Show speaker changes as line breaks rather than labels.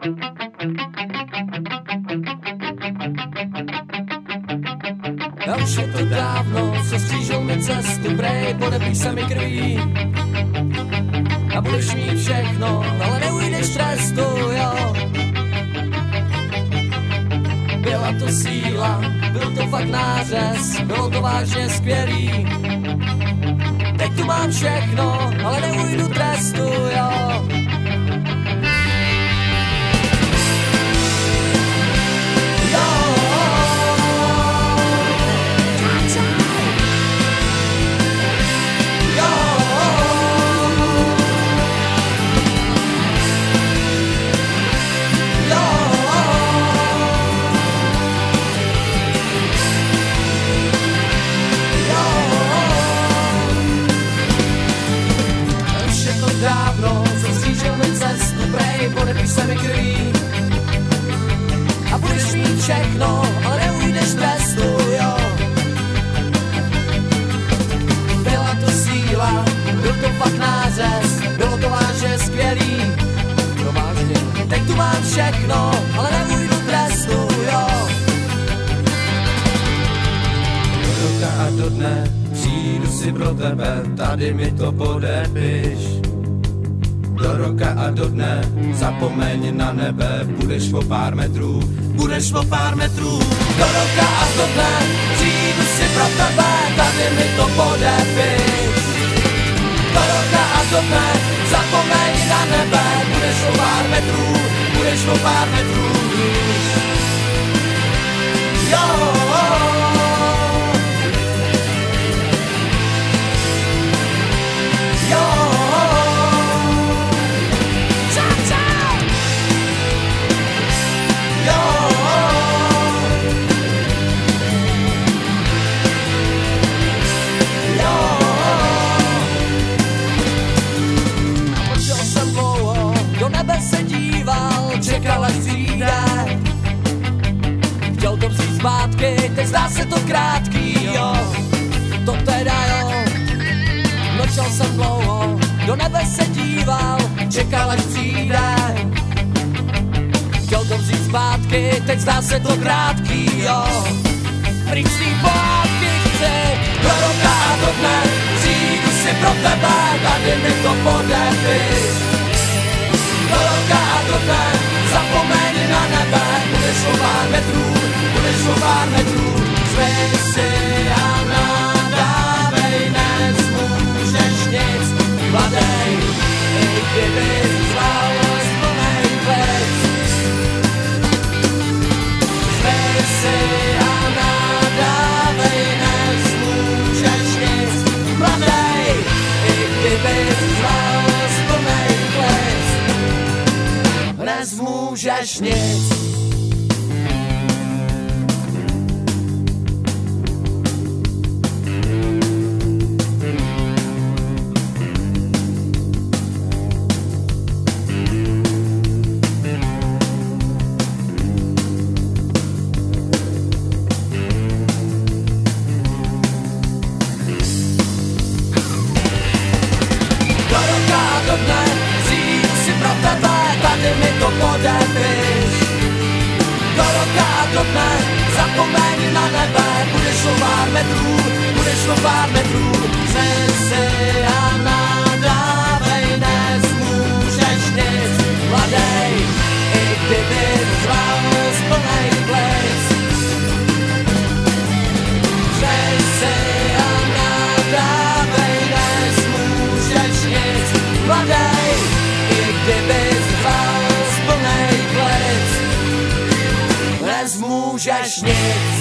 A už je to dávno, co střížil mi cestu, brej, podepíš se mi krví. A budeš mít všechno, ale neujdeš trestu, jo. Byla to síla, byl to fakt nářez, bylo to vážně skvělý. Teď tu mám všechno, ale neujdu trestu, jo. Všechno, ale neujdeš trestu, jo. Byla to síla, byl to fakt nářez, bylo to vážně skvělý. No vážně. Teď tu mám všechno, ale neujdu trestu, jo.
Do roka a do dne přijdu si pro tebe, tady mi to podepiš do roka a do dne. Zapomeň na nebe, budeš o pár metrů, budeš o pár metrů.
Do roka a do dne přijdu si pro tebe, tady mi to podepiš. Do roka a do dne zapomeň na nebe, budeš o pár metrů, budeš o pár metrů se to krátký, jo. To teda jo, nočel jsem dlouho, do nebe se díval, čekal, až přijde. Chtěl to vzít zpátky, teď zdá se to krátký, jo. Pryč svý kdyby zvál plnej klec. Nezmůžeš nic. Budeš o pár metrů, budeš o pár metrů. Si a nadávej, nezmůžeš nic, mladej, i kdyby zvál z plnej. Přej si a nadávej, nezmůžeš nic, mladej, i kdyby zvál z plnej plic. Nezmůžeš nic.